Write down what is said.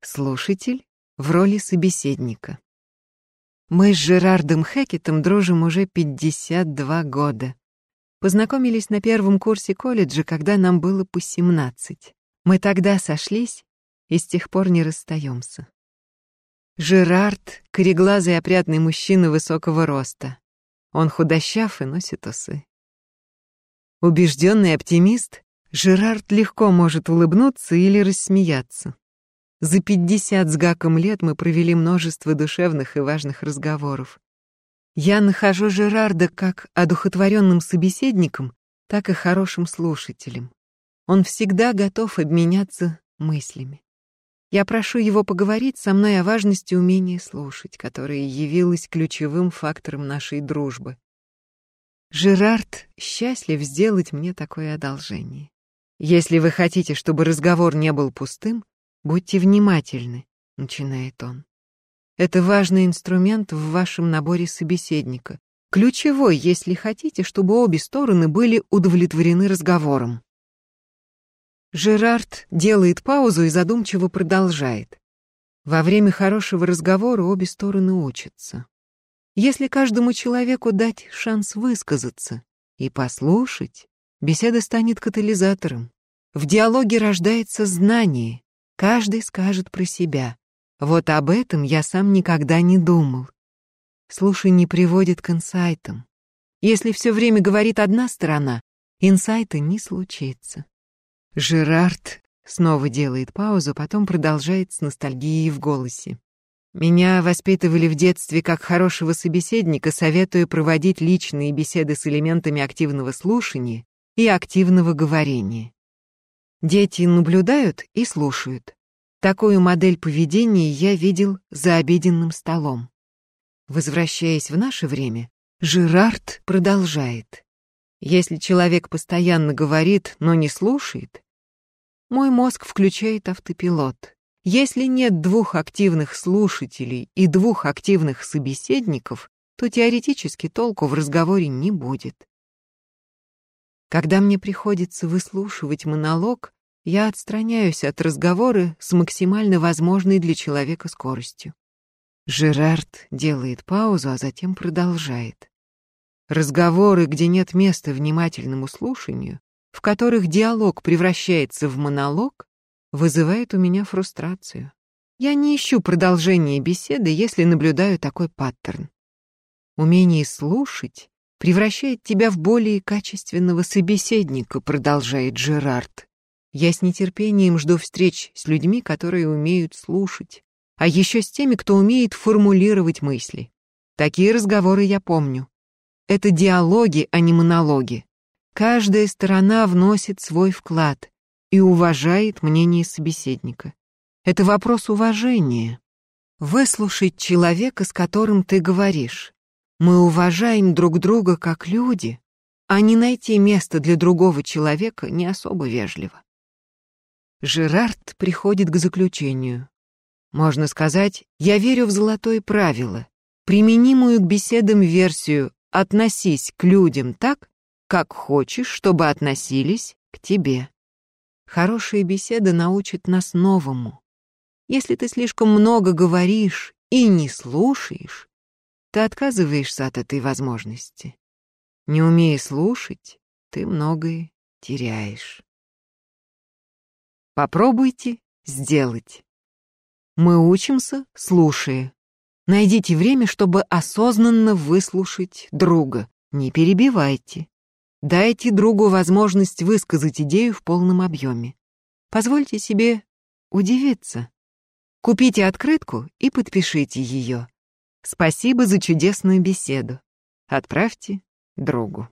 Слушатель в роли собеседника. Мы с Жерардом Хекетом дружим уже 52 года. Познакомились на первом курсе колледжа, когда нам было по 17. Мы тогда сошлись и с тех пор не расстаемся. Жерард — кореглазый опрятный мужчина высокого роста. Он худощав и носит усы. Убежденный оптимист, Жерард легко может улыбнуться или рассмеяться. За пятьдесят с гаком лет мы провели множество душевных и важных разговоров. Я нахожу Жерарда как одухотворенным собеседником, так и хорошим слушателем. Он всегда готов обменяться мыслями. Я прошу его поговорить со мной о важности умения слушать, которое явилось ключевым фактором нашей дружбы. Жерард счастлив сделать мне такое одолжение. Если вы хотите, чтобы разговор не был пустым, будьте внимательны, начинает он. Это важный инструмент в вашем наборе собеседника. Ключевой, если хотите, чтобы обе стороны были удовлетворены разговором. Жерард делает паузу и задумчиво продолжает. Во время хорошего разговора обе стороны учатся. Если каждому человеку дать шанс высказаться и послушать, беседа станет катализатором. В диалоге рождается знание, каждый скажет про себя. Вот об этом я сам никогда не думал. Слушай приводит к инсайтам. Если все время говорит одна сторона, инсайта не случится. Жерард снова делает паузу, потом продолжает с ностальгией в голосе. Меня воспитывали в детстве как хорошего собеседника, советуя проводить личные беседы с элементами активного слушания и активного говорения. Дети наблюдают и слушают. Такую модель поведения я видел за обеденным столом. Возвращаясь в наше время, Жерард продолжает. Если человек постоянно говорит, но не слушает, мой мозг включает автопилот. Если нет двух активных слушателей и двух активных собеседников, то теоретически толку в разговоре не будет. Когда мне приходится выслушивать монолог, я отстраняюсь от разговора с максимально возможной для человека скоростью. Жерард делает паузу, а затем продолжает. Разговоры, где нет места внимательному слушанию, в которых диалог превращается в монолог, вызывает у меня фрустрацию. Я не ищу продолжения беседы, если наблюдаю такой паттерн. Умение слушать превращает тебя в более качественного собеседника, продолжает Жерард. Я с нетерпением жду встреч с людьми, которые умеют слушать, а еще с теми, кто умеет формулировать мысли. Такие разговоры я помню. Это диалоги, а не монологи. Каждая сторона вносит свой вклад, и уважает мнение собеседника. Это вопрос уважения. Выслушать человека, с которым ты говоришь. Мы уважаем друг друга как люди, а не найти место для другого человека не особо вежливо. Жерард приходит к заключению. Можно сказать, я верю в золотое правило, применимую к беседам версию «относись к людям так, как хочешь, чтобы относились к тебе». Хорошая беседа научит нас новому. Если ты слишком много говоришь и не слушаешь, ты отказываешься от этой возможности. Не умея слушать, ты многое теряешь. Попробуйте сделать. Мы учимся, слушая. Найдите время, чтобы осознанно выслушать друга. Не перебивайте. Дайте другу возможность высказать идею в полном объеме. Позвольте себе удивиться. Купите открытку и подпишите ее. Спасибо за чудесную беседу. Отправьте другу.